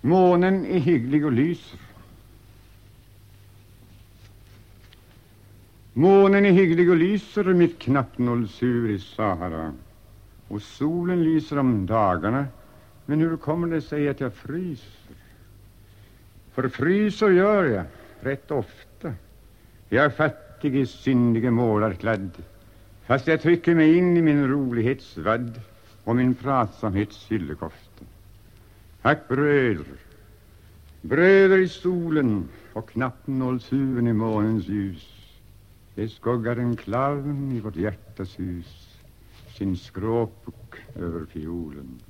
Månen är hygglig och lyser. Månen är hygglig och lyser mitt knappnålshuvud i Sahara. Och solen lyser om dagarna. Men hur kommer det sig att jag fryser? För fryser gör jag rätt ofta. Jag är fattig i syndige målarkladd. Fast jag trycker mig in i min rolighetsvadd och min pratsamhets hyllekofta. Ack bröder, bröder i solen och knappnålshuven i månens ljus. Det skuggar en clown i vårt hjärtas hus sin skråpbok över fiolen.